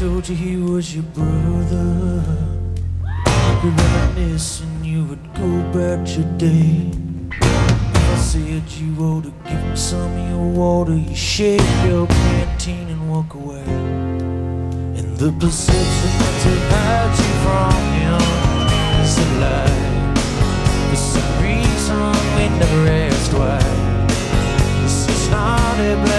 told you he was your brother. If you reminisce and you would go back your day. If I said you ought to give him some of your water, you shake your canteen and walk away. And the perception that to hide you from him is a lie. For some reason we never asked why. This is not a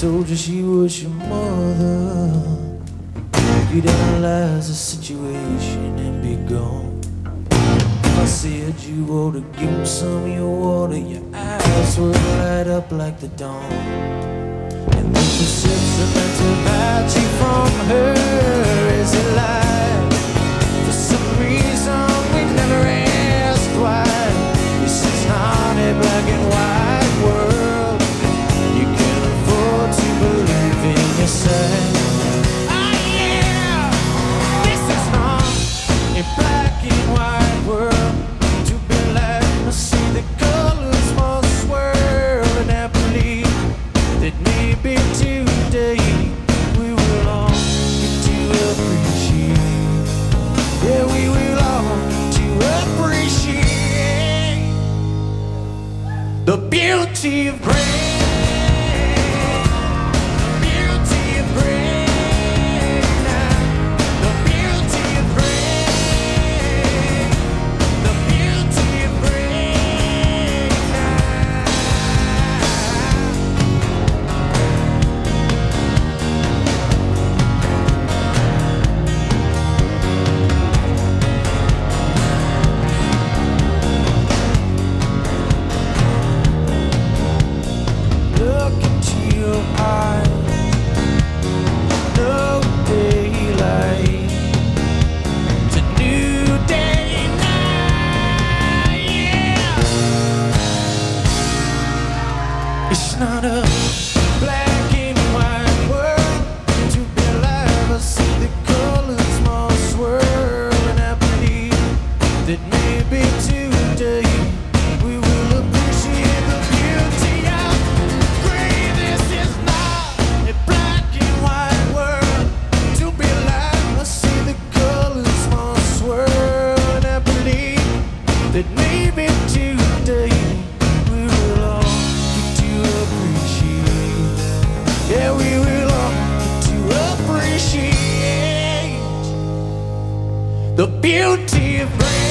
told you she was your mother. You'd analyze the situation and be gone. If I said you ought to give him some of your water. Your eyes would light up like the dawn. And the perception that beauty of grace. Not a the beauty of rain.